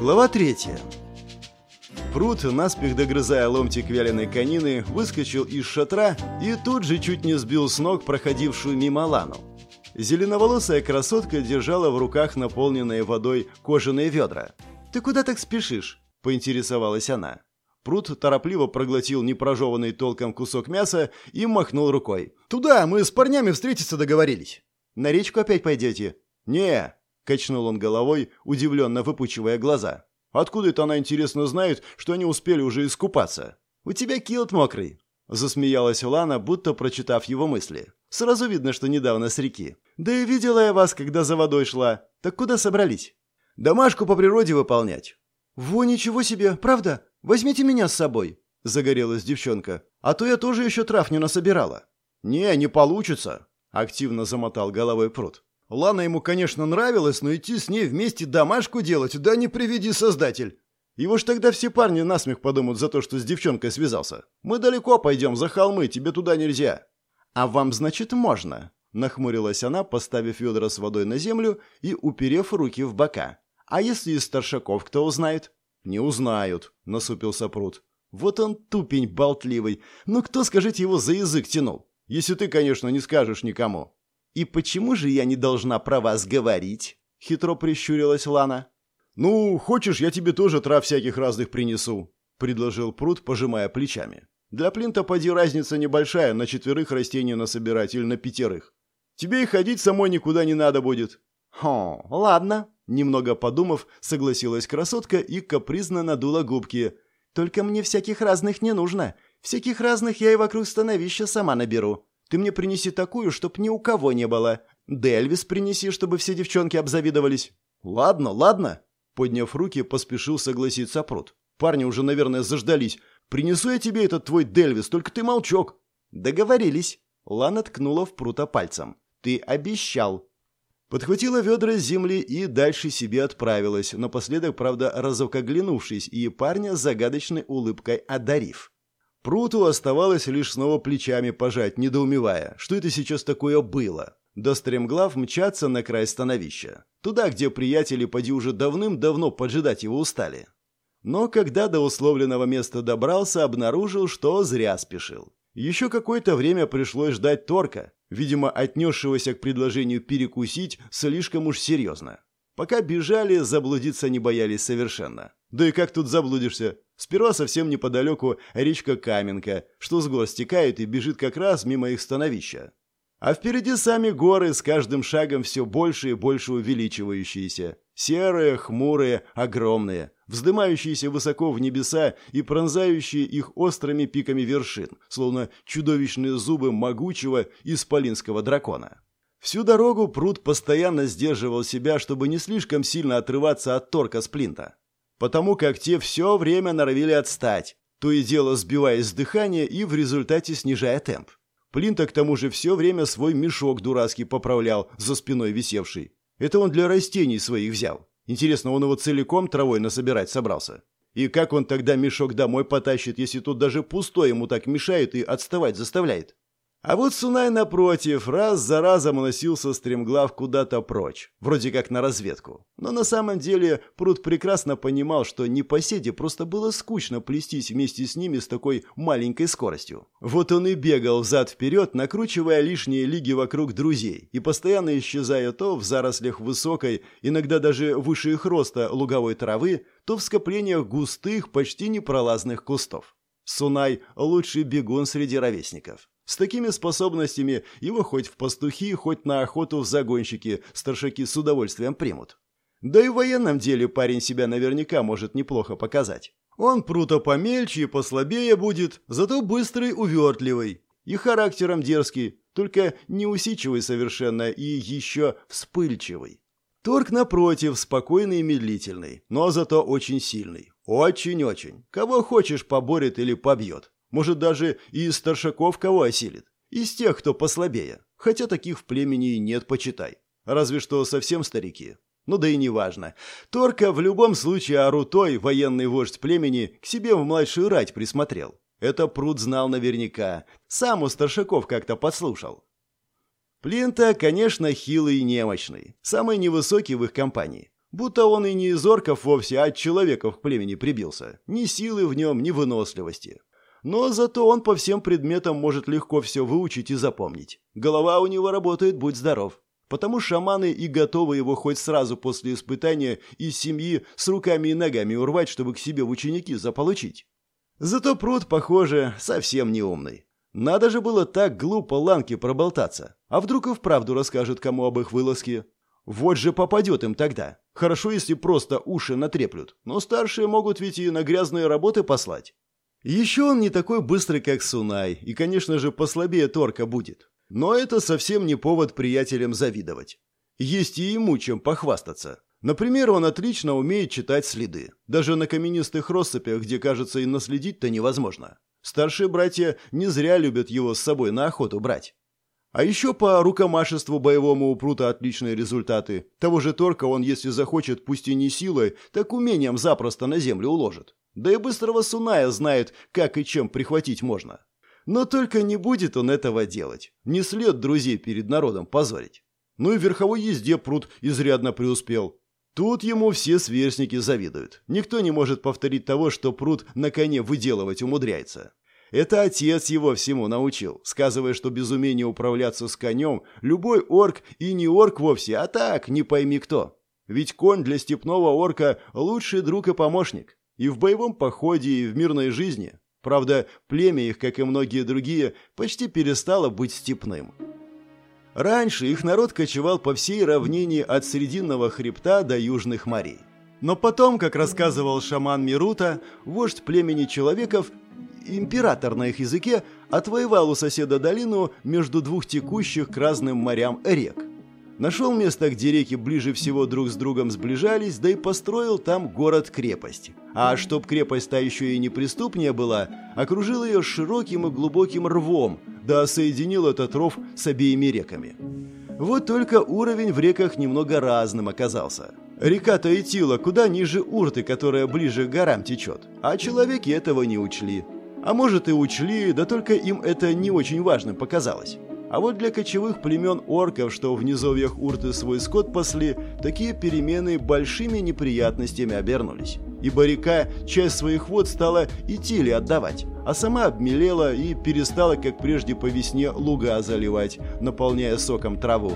Глава третья. Прут, наспех догрызая ломтик вяленой конины, выскочил из шатра и тут же чуть не сбил с ног проходившую мимо Лану. Зеленоволосая красотка держала в руках наполненные водой кожаные ведра. «Ты куда так спешишь?» – поинтересовалась она. Прут торопливо проглотил непрожеванный толком кусок мяса и махнул рукой. «Туда, мы с парнями встретиться договорились». «На речку опять пойдете?» «Не», – качнул он головой, удивленно выпучивая глаза. «Откуда это она, интересно, знает, что они успели уже искупаться?» «У тебя килт мокрый», – засмеялась Лана, будто прочитав его мысли. «Сразу видно, что недавно с реки. Да и видела я вас, когда за водой шла. Так куда собрались?» «Домашку по природе выполнять». «Во, ничего себе, правда? Возьмите меня с собой», – загорелась девчонка. «А то я тоже еще трав не насобирала». «Не, не получится», – активно замотал головой пруд. Лана ему, конечно, нравилась, но идти с ней вместе домашку делать, да не приведи создатель. Его ж тогда все парни насмех подумают за то, что с девчонкой связался. Мы далеко пойдем, за холмы, тебе туда нельзя. А вам, значит, можно? Нахмурилась она, поставив ведра с водой на землю и уперев руки в бока. А если из старшаков кто узнает? Не узнают, насупился пруд. Вот он тупень болтливый. Ну кто, скажите, его за язык тянул? Если ты, конечно, не скажешь никому. «И почему же я не должна про вас говорить?» — хитро прищурилась Лана. «Ну, хочешь, я тебе тоже трав всяких разных принесу», — предложил Пруд, пожимая плечами. «Для Плинта поди разница небольшая, на четверых растений насобирать или на пятерых. Тебе и ходить самой никуда не надо будет». «Хо, ладно», — немного подумав, согласилась красотка и капризно надула губки. «Только мне всяких разных не нужно. Всяких разных я и вокруг становища сама наберу. Ты мне принеси такую, чтоб ни у кого не было. Да Эльвис принеси, чтобы все девчонки обзавидовались». «Ладно, ладно», — подняв руки, поспешил согласиться Прут. «Парни уже, наверное, заждались. Принесу я тебе этот твой Дельвис, только ты молчок». «Договорились». Лана ткнула в Прута пальцем. «Ты обещал». Подхватила ведра с земли и дальше себе отправилась, напоследок, правда, разок оглянувшись и парня загадочной улыбкой одарив. Пруту оставалось лишь снова плечами пожать, недоумевая, что это сейчас такое было. До стремглав мчаться на край становища. Туда, где приятели поди уже давным-давно поджидать его устали. Но когда до условленного места добрался, обнаружил, что зря спешил. Еще какое-то время пришлось ждать Торка, видимо, отнесшегося к предложению перекусить слишком уж серьезно. Пока бежали, заблудиться не боялись совершенно. Да и как тут заблудишься? Сперва совсем неподалеку речка Каменка, что с гор стекает и бежит как раз мимо их становища. А впереди сами горы, с каждым шагом все больше и больше увеличивающиеся. Серые, хмурые, огромные, вздымающиеся высоко в небеса и пронзающие их острыми пиками вершин, словно чудовищные зубы могучего исполинского дракона. Всю дорогу пруд постоянно сдерживал себя, чтобы не слишком сильно отрываться от торка сплинта потому как те все время норовили отстать, то и дело сбиваясь с дыхания и в результате снижая темп. Плинта к тому же все время свой мешок дурацкий поправлял, за спиной висевший. Это он для растений своих взял. Интересно, он его целиком травой насобирать собрался? И как он тогда мешок домой потащит, если тут даже пустой ему так мешает и отставать заставляет? А вот Сунай, напротив, раз за разом уносился стремглав куда-то прочь, вроде как на разведку. Но на самом деле Пруд прекрасно понимал, что непоседе просто было скучно плестись вместе с ними с такой маленькой скоростью. Вот он и бегал взад-вперед, накручивая лишние лиги вокруг друзей и постоянно исчезая то в зарослях высокой, иногда даже выше их роста луговой травы, то в скоплениях густых, почти непролазных кустов. Сунай – лучший бегун среди ровесников. С такими способностями его хоть в пастухи, хоть на охоту в загонщики старшаки с удовольствием примут. Да и в военном деле парень себя наверняка может неплохо показать. Он пруто помельче и послабее будет, зато быстрый, увертливый. И характером дерзкий, только неусидчивый совершенно и еще вспыльчивый. Торг, напротив, спокойный и медлительный, но зато очень сильный. Очень-очень. Кого хочешь поборет или побьет. Может, даже и старшаков кого осилит. Из тех, кто послабее. Хотя таких в племени и нет, почитай. Разве что совсем старики. Ну да и неважно. Торка в любом случае Арутой, военный вождь племени, к себе в младшую рать присмотрел. Это пруд знал наверняка. Сам у старшаков как-то подслушал. Плинта, конечно, хилый и немощный. Самый невысокий в их компании. Будто он и не из орков вовсе, а от человеков к племени прибился. Ни силы в нем, ни выносливости. Но зато он по всем предметам может легко все выучить и запомнить. Голова у него работает, будь здоров. Потому шаманы и готовы его хоть сразу после испытания из семьи с руками и ногами урвать, чтобы к себе в ученики заполучить. Зато пруд, похоже, совсем не умный. Надо же было так глупо Ланке проболтаться. А вдруг и вправду расскажет кому об их вылазке? Вот же попадет им тогда. Хорошо, если просто уши натреплют. Но старшие могут ведь и на грязные работы послать. Еще он не такой быстрый, как Сунай, и, конечно же, послабее Торка будет. Но это совсем не повод приятелям завидовать. Есть и ему чем похвастаться. Например, он отлично умеет читать следы. Даже на каменистых россыпях, где, кажется, и наследить-то невозможно. Старшие братья не зря любят его с собой на охоту брать. А еще по рукомашеству боевому у Прута отличные результаты. Того же Торка он, если захочет, пусть и не силой, так умением запросто на землю уложит. Да и быстрого Суная знает, как и чем прихватить можно. Но только не будет он этого делать. Не след друзей перед народом позорить. Ну и в верховой езде пруд изрядно преуспел. Тут ему все сверстники завидуют. Никто не может повторить того, что пруд на коне выделывать умудряется. Это отец его всему научил, сказывая, что без умения управляться с конем любой орк и не орк вовсе, а так, не пойми кто. Ведь конь для степного орка лучший друг и помощник. И в боевом походе, и в мирной жизни. Правда, племя их, как и многие другие, почти перестало быть степным. Раньше их народ кочевал по всей равнине от Срединного хребта до Южных морей. Но потом, как рассказывал шаман Мирута, вождь племени человеков, император на их языке, отвоевал у соседа долину между двух текущих к разным морям рек. Нашел место, где реки ближе всего друг с другом сближались, да и построил там город-крепость. А чтоб крепость та еще и неприступнее была, окружил ее широким и глубоким рвом, да соединил этот ров с обеими реками. Вот только уровень в реках немного разным оказался. Река Таитила куда ниже Урты, которая ближе к горам течет, а человеки этого не учли. А может и учли, да только им это не очень важным показалось. А вот для кочевых племен орков, что в низовьях Урты свой скот пасли, такие перемены большими неприятностями обернулись. Ибо река часть своих вод стала идти отдавать, а сама обмелела и перестала, как прежде по весне, луга заливать, наполняя соком траву.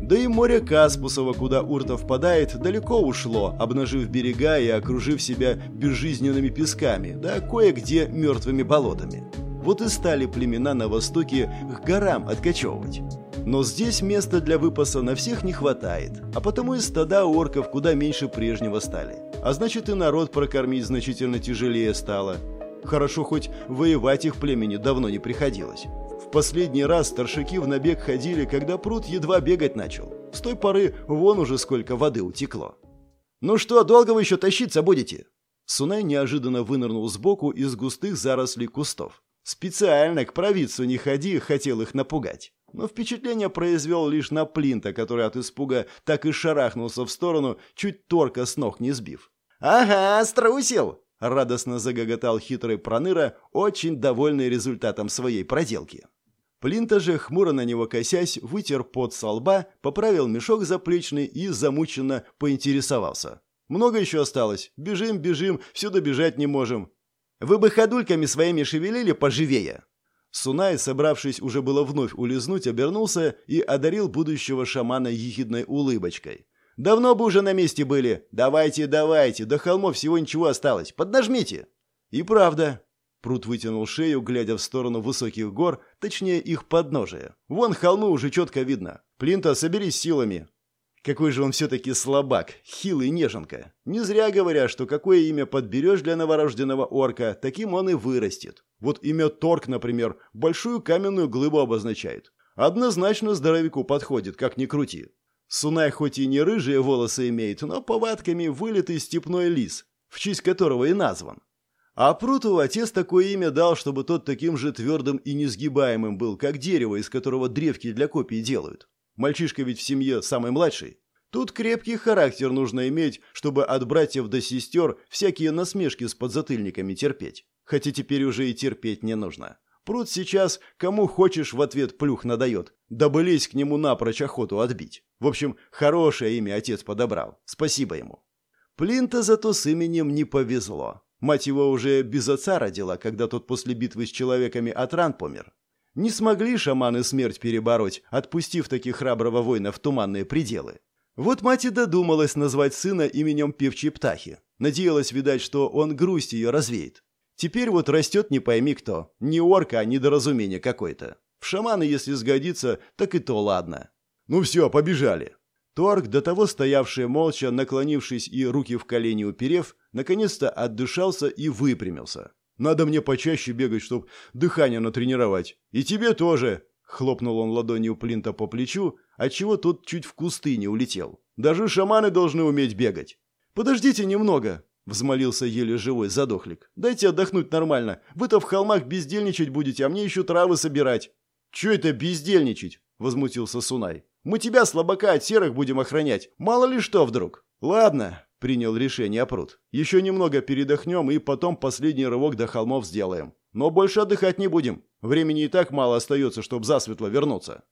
Да и море Каспусово, куда Урта впадает, далеко ушло, обнажив берега и окружив себя безжизненными песками, да кое-где мертвыми болотами. Вот и стали племена на востоке к горам откачевывать. Но здесь места для выпаса на всех не хватает, а потому и стада орков куда меньше прежнего стали. А значит и народ прокормить значительно тяжелее стало. Хорошо, хоть воевать их племени давно не приходилось. В последний раз старшики в набег ходили, когда пруд едва бегать начал. С той поры вон уже сколько воды утекло. «Ну что, долго вы еще тащиться будете?» Сунай неожиданно вынырнул сбоку из густых зарослей кустов. Специально к провидцу не ходи, хотел их напугать. Но впечатление произвел лишь на Плинта, который от испуга так и шарахнулся в сторону, чуть торка с ног не сбив. «Ага, струсил!» — радостно загоготал хитрый проныра, очень довольный результатом своей проделки. Плинта же, хмуро на него косясь, вытер пот со лба, поправил мешок заплечный и замученно поинтересовался. «Много еще осталось? Бежим, бежим, сюда бежать не можем. Вы бы ходульками своими шевелили поживее!» Сунай, собравшись уже было вновь улизнуть, обернулся и одарил будущего шамана ехидной улыбочкой. «Давно бы уже на месте были. Давайте, давайте, до холмов всего ничего осталось. Поднажмите!» «И правда!» Прут вытянул шею, глядя в сторону высоких гор, точнее их подножия. «Вон холмы уже четко видно. Плинта, соберись силами. Какой же он все-таки слабак, хилый неженка. Не зря говорят, что какое имя подберешь для новорожденного орка, таким он и вырастет. Вот имя Торг, например, большую каменную глыбу обозначает. Однозначно здоровяку подходит, как ни крути. Сунай хоть и не рыжие волосы имеет, но повадками вылитый степной лис, в честь которого и назван. А Пруту отец такое имя дал, чтобы тот таким же твердым и несгибаемым был, как дерево, из которого древки для копий делают. Мальчишка ведь в семье самый младший. Тут крепкий характер нужно иметь, чтобы от братьев до сестер всякие насмешки с подзатыльниками терпеть. Хотя теперь уже и терпеть не нужно. Пруд сейчас кому хочешь в ответ плюх надает, дабы лезть к нему напрочь охоту отбить. В общем, хорошее имя отец подобрал. Спасибо ему. Плинта зато с именем не повезло. Мать его уже без отца родила, когда тот после битвы с человеками от ран помер. Не смогли шаманы смерть перебороть, отпустив таких храброго воина в туманные пределы. Вот мать и додумалась назвать сына именем певчей птахи. Надеялась, видать, что он грусть ее развеет. Теперь вот растет не пойми кто. Не орка, а недоразумение какое-то. В шаманы, если сгодится, так и то ладно. Ну все, побежали. Торг, до того стоявший молча, наклонившись и руки в колени уперев, наконец-то отдышался и выпрямился. «Надо мне почаще бегать, чтоб дыхание натренировать. И тебе тоже!» Хлопнул он ладонью Плинта по плечу, отчего тот чуть в кусты не улетел. «Даже шаманы должны уметь бегать!» «Подождите немного!» — взмолился еле живой задохлик. «Дайте отдохнуть нормально. Вы-то в холмах бездельничать будете, а мне еще травы собирать». «Че это бездельничать?» — возмутился Сунай. Мы тебя, слабака, от серых будем охранять. Мало ли что вдруг. Ладно, принял решение Пруд. Еще немного передохнем и потом последний рывок до холмов сделаем. Но больше отдыхать не будем. Времени и так мало остается, чтобы засветло вернуться.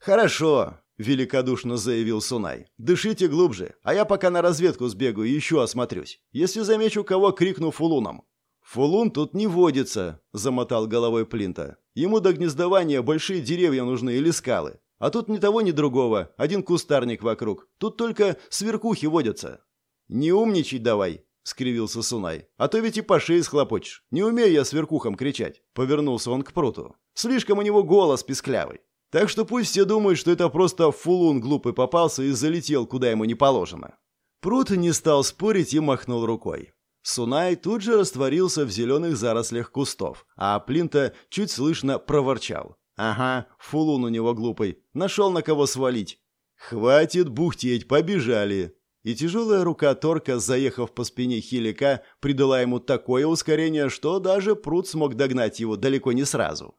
Хорошо, великодушно заявил Сунай. Дышите глубже, а я пока на разведку сбегаю и еще осмотрюсь. Если замечу кого, крикну фулуном. «Фулун тут не водится», — замотал головой Плинта. «Ему до гнездования большие деревья нужны или скалы. А тут ни того, ни другого. Один кустарник вокруг. Тут только сверкухи водятся. Не умничай давай, скривился Сунай. А то ведь и по шее схлопочешь. Не умею я сверкухом кричать. Повернулся он к пруту. Слишком у него голос писклявый. Так что пусть все думают, что это просто фулун глупый попался и залетел, куда ему не положено. Прут не стал спорить и махнул рукой. Сунай тут же растворился в зеленых зарослях кустов, а Плинта чуть слышно проворчал. Ага, фулун у него глупый. Нашел на кого свалить. Хватит бухтеть, побежали. И тяжелая рука Торка, заехав по спине Хилика, придала ему такое ускорение, что даже пруд смог догнать его далеко не сразу.